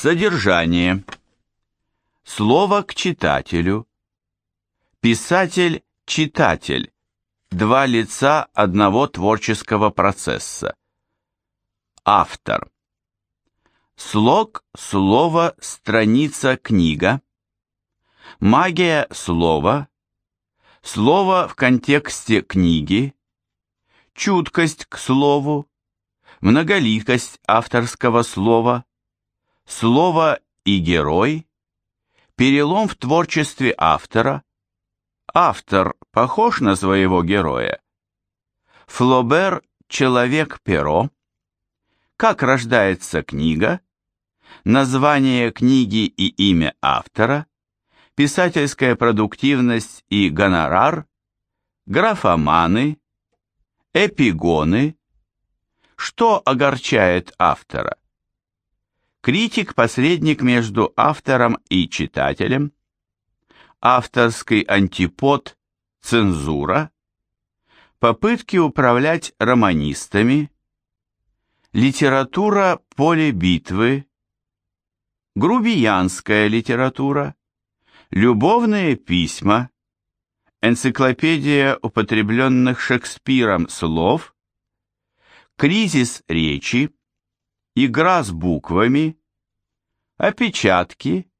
Содержание. Слово к читателю. Писатель-читатель. Два лица одного творческого процесса. Автор. Слог, слово, страница, книга. Магия слова. Слово в контексте книги. Чуткость к слову. Многоликость авторского слова Слово и герой, перелом в творчестве автора, автор похож на своего героя, Флобер «Человек-перо», как рождается книга, название книги и имя автора, писательская продуктивность и гонорар, графоманы, эпигоны, что огорчает автора, Критик-посредник между автором и читателем, авторский антипод цензура, попытки управлять романистами, литература поле битвы, грубиянская литература, любовные письма, энциклопедия употребленных Шекспиром слов, кризис речи, игра с буквами, опечатки,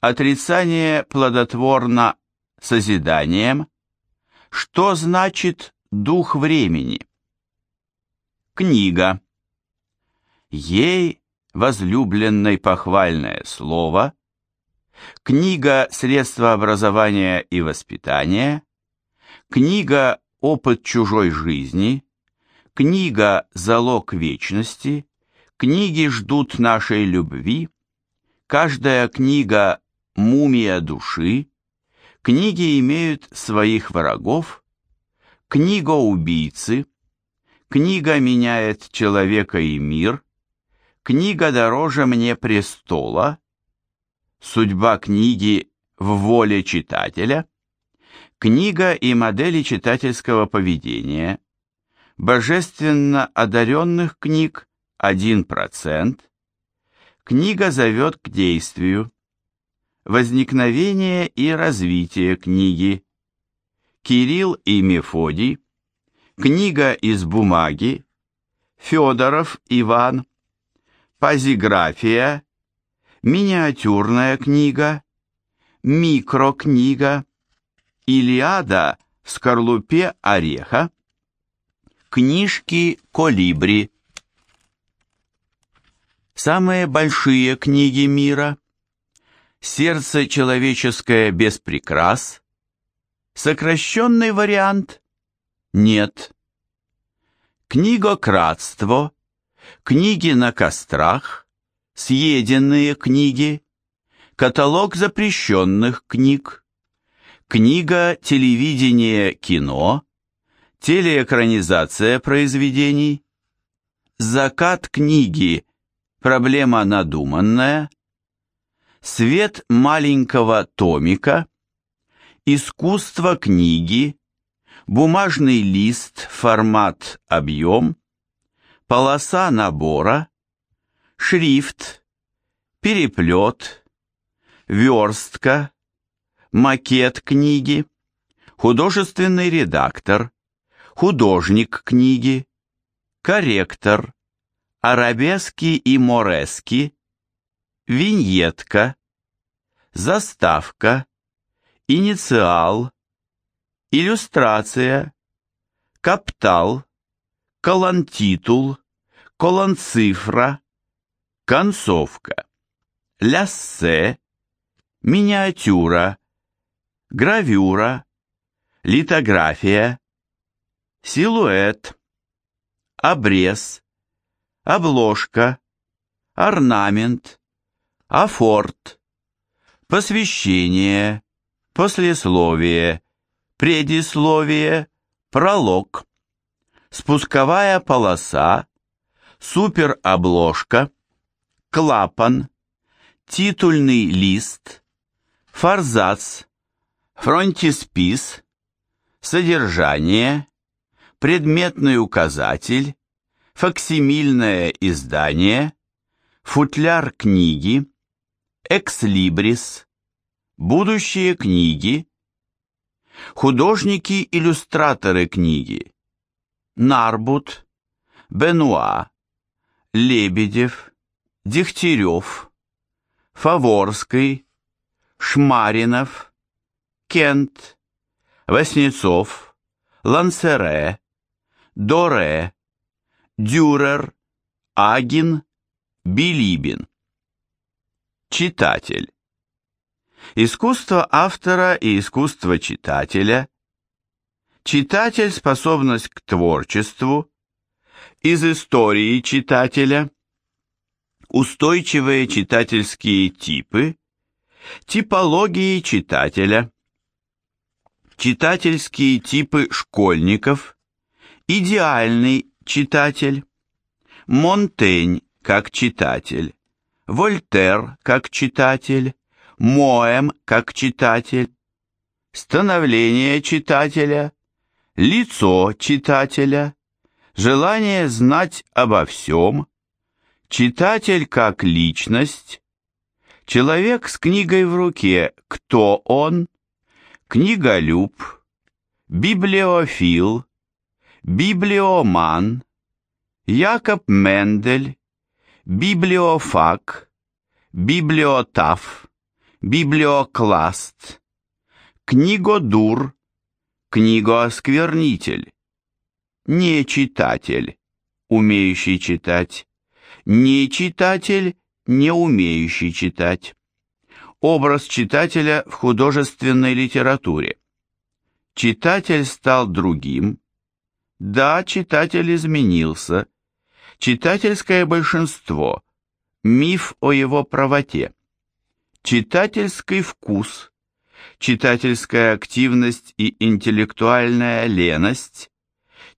отрицание плодотворно созиданием, что значит дух времени. Книга. Ей возлюбленной похвальное слово, книга «Средства образования и воспитания», книга «Опыт чужой жизни», книга «Залог вечности», Книги ждут нашей любви, каждая книга – мумия души, книги имеют своих врагов, книга убийцы, книга меняет человека и мир, книга дороже мне престола, судьба книги в воле читателя, книга и модели читательского поведения, божественно одаренных книг 1%, книга зовет к действию, возникновение и развитие книги, Кирилл и Мефодий, книга из бумаги, Федоров Иван, пазиграфия, миниатюрная книга, микрокнига, Илиада в скорлупе ореха, книжки колибри, Самые большие книги мира. «Сердце человеческое без прикрас», сокращенный вариант? «Нет», книгократство, книги на кострах, съеденные книги, каталог запрещенных книг, книга телевидение кино, телеэкранизация произведений, закат книги Проблема надуманная. Свет маленького томика. Искусство книги. Бумажный лист, формат, объем. Полоса набора. Шрифт. Переплет. Верстка. Макет книги. Художественный редактор. Художник книги. Корректор арабески и морески, виньетка, заставка, инициал, иллюстрация, каптал, колонтитул, колонцифра, концовка, ляссе, миниатюра, гравюра, литография, силуэт, обрез, обложка, орнамент, афорт, посвящение, послесловие, предисловие, пролог, спусковая полоса, суперобложка, клапан, титульный лист, форзац, фронтиспис, содержание, предметный указатель, факсимильное издание, Футляр книги, экслибрис, будущие книги, художники-иллюстраторы книги, Нарбут, Бенуа, Лебедев, Дегтярев, Фаворский, Шмаринов, Кент, Васнецов, Лансере, Доре, Дюрер, Агин, Билибин. Читатель. Искусство автора и искусство читателя. Читатель – способность к творчеству. Из истории читателя. Устойчивые читательские типы. Типологии читателя. Читательские типы школьников. Идеальный читатель. Монтень как читатель. Вольтер как читатель. Моэм как читатель. Становление читателя. Лицо читателя. Желание знать обо всем. Читатель как личность. Человек с книгой в руке. Кто он? Книголюб. Библиофил библиоман, Якоб Мендель, библиофак, библиотаф, библиокласт, книгодур, книгоосквернитель, не читатель, умеющий читать, не читатель, не умеющий читать. Образ читателя в художественной литературе. Читатель стал другим, да, читатель изменился. Читательское большинство. Миф о его правоте. Читательский вкус. Читательская активность и интеллектуальная леность.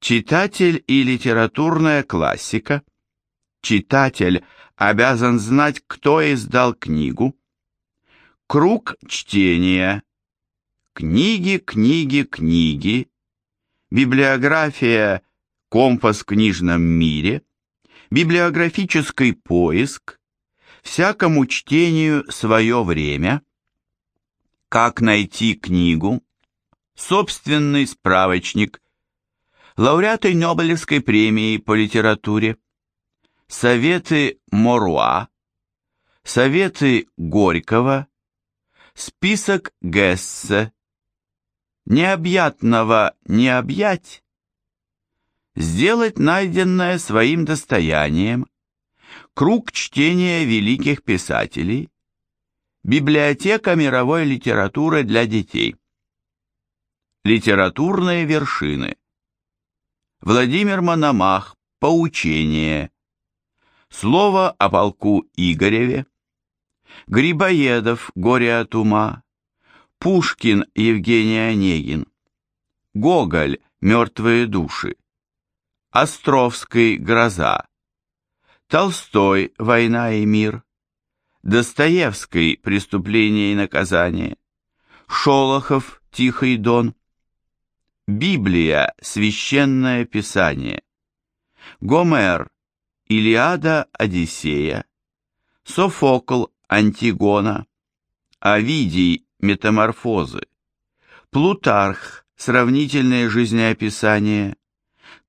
Читатель и литературная классика. Читатель обязан знать, кто издал книгу. Круг чтения. Книги, книги, книги библиография «Компас в книжном мире», библиографический поиск, всякому чтению свое время, как найти книгу, собственный справочник, лауреаты Нобелевской премии по литературе, советы Моруа, советы Горького, список Гессе, необъятного не объять, сделать найденное своим достоянием, круг чтения великих писателей, библиотека мировой литературы для детей, литературные вершины, Владимир Мономах, поучение, слово о полку Игореве, Грибоедов, горе от ума, Пушкин Евгений Онегин, Гоголь «Мертвые души», Островский «Гроза», Толстой «Война и мир», Достоевский «Преступление и наказание», Шолохов «Тихий дон», Библия «Священное писание», Гомер «Илиада Одиссея», Софокл «Антигона», Овидий Метаморфозы. Плутарх. Сравнительное жизнеописание.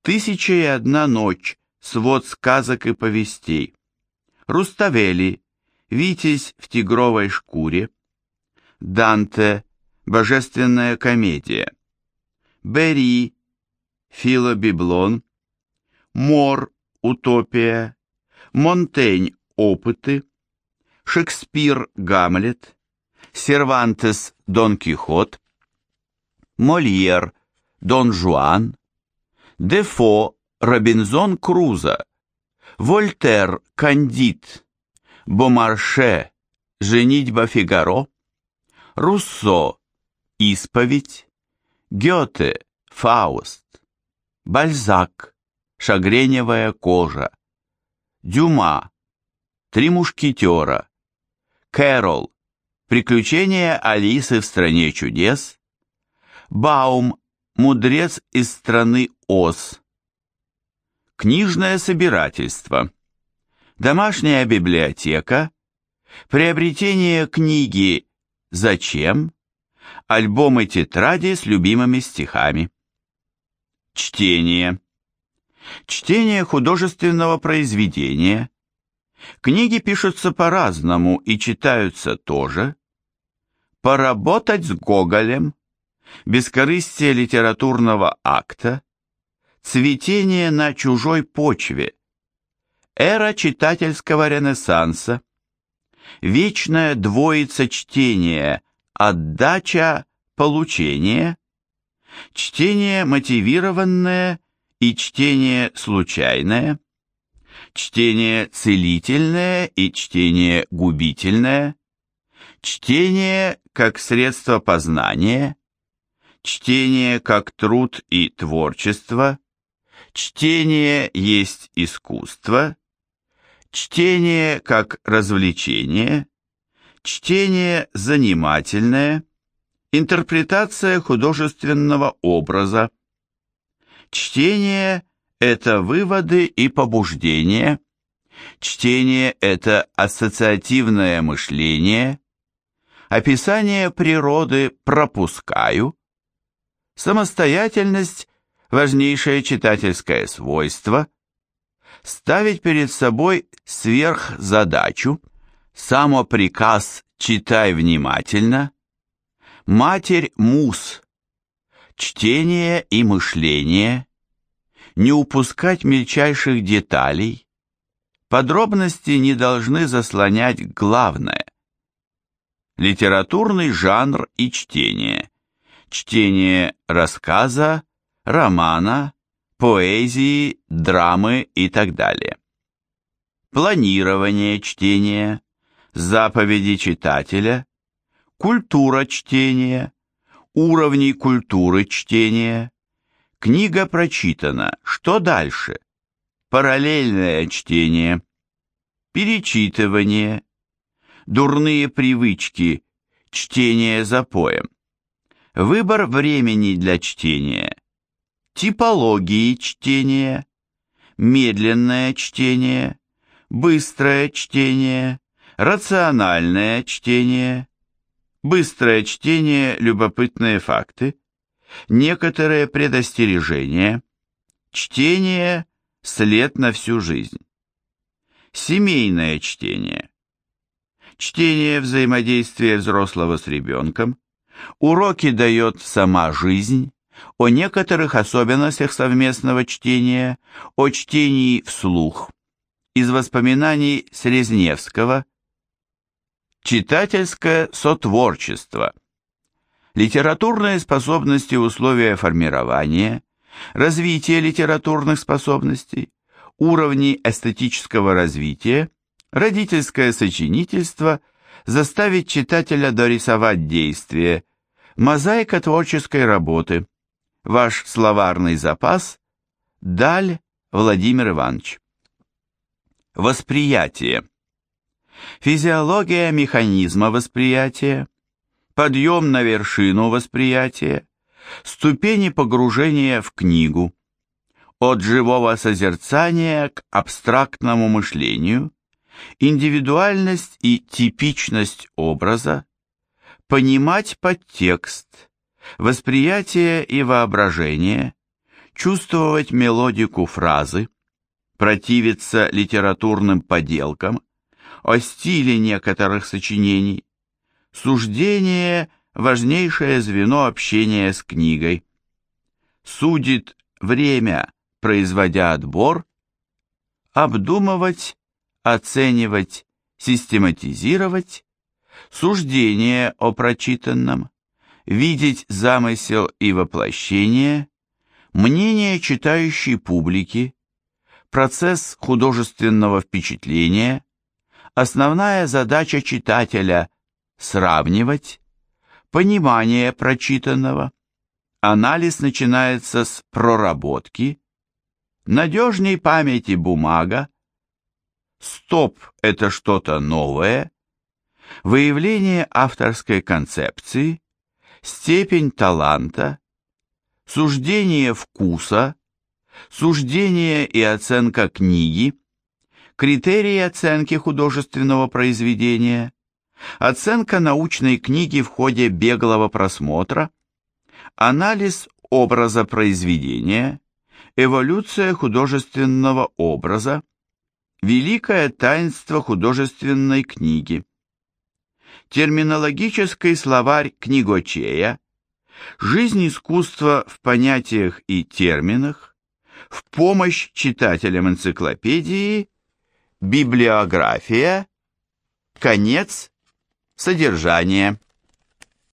Тысяча и одна ночь. Свод сказок и повестей. Руставели. Витязь в тигровой шкуре. Данте. Божественная комедия. Бери. Филобиблон. Мор. Утопия. Монтень. Опыты. Шекспир. Гамлет. Сервантес Дон Кихот, Мольер Дон Жуан, Дефо Робинзон Крузо, Вольтер Кандид, Бомарше Женитьба Фигаро, Руссо Исповедь, Гёте Фауст, Бальзак Шагреневая кожа, Дюма Три мушкетера, Кэрол Приключения Алисы в стране чудес. Баум, мудрец из страны Оз. Книжное собирательство. домашняя библиотека, приобретение книги «Зачем?», альбомы тетради с любимыми стихами. Чтение. Чтение художественного произведения. Книги пишутся по-разному и читаются тоже. Поработать с Гоголем. Бескорыстие литературного акта. Цветение на чужой почве. Эра читательского ренессанса. Вечная двоица чтения. Отдача, получение. Чтение мотивированное и чтение случайное. Чтение целительное и чтение губительное. Чтение как средство познания. Чтение как труд и творчество. Чтение есть искусство. Чтение как развлечение. Чтение занимательное. Интерпретация художественного образа. Чтение – это выводы и побуждения. Чтение – это ассоциативное мышление. Описание природы пропускаю. Самостоятельность – важнейшее читательское свойство. Ставить перед собой сверхзадачу. Самоприказ «читай внимательно». Матерь Мус. Чтение и мышление. Не упускать мельчайших деталей. Подробности не должны заслонять главное. Литературный жанр и чтение. Чтение рассказа, романа, поэзии, драмы и так далее. Планирование чтения, заповеди читателя, культура чтения, уровни культуры чтения. Книга прочитана, что дальше? Параллельное чтение, перечитывание, дурные привычки, чтение запоем, выбор времени для чтения, типологии чтения, медленное чтение, быстрое чтение, рациональное чтение, быстрое чтение, любопытные факты, некоторые предостережения, чтение – след на всю жизнь. Семейное чтение. Чтение взаимодействия взрослого с ребенком. Уроки дает сама жизнь. О некоторых особенностях совместного чтения, о чтении вслух. Из воспоминаний Срезневского – Читательское сотворчество. Литературные способности условия формирования, развитие литературных способностей, уровни эстетического развития, родительское сочинительство, заставить читателя дорисовать действие, мозаика творческой работы, ваш словарный запас, Даль Владимир Иванович. Восприятие физиология механизма восприятия, подъем на вершину восприятия, ступени погружения в книгу, от живого созерцания к абстрактному мышлению, индивидуальность и типичность образа, понимать подтекст, восприятие и воображение, чувствовать мелодику фразы, противиться литературным поделкам, о стиле некоторых сочинений. Суждение – важнейшее звено общения с книгой. Судит время, производя отбор, обдумывать, оценивать, систематизировать, суждение о прочитанном, видеть замысел и воплощение, мнение читающей публики, процесс художественного впечатления, Основная задача читателя – сравнивать, понимание прочитанного. Анализ начинается с проработки, надежней памяти бумага, стоп – это что-то новое, выявление авторской концепции, степень таланта, суждение вкуса, суждение и оценка книги – критерии оценки художественного произведения, оценка научной книги в ходе беглого просмотра, анализ образа произведения, эволюция художественного образа, великое таинство художественной книги. Терминологический словарь книгочея, жизнь искусства в понятиях и терминах, в помощь читателям энциклопедии, библиография, конец, содержание.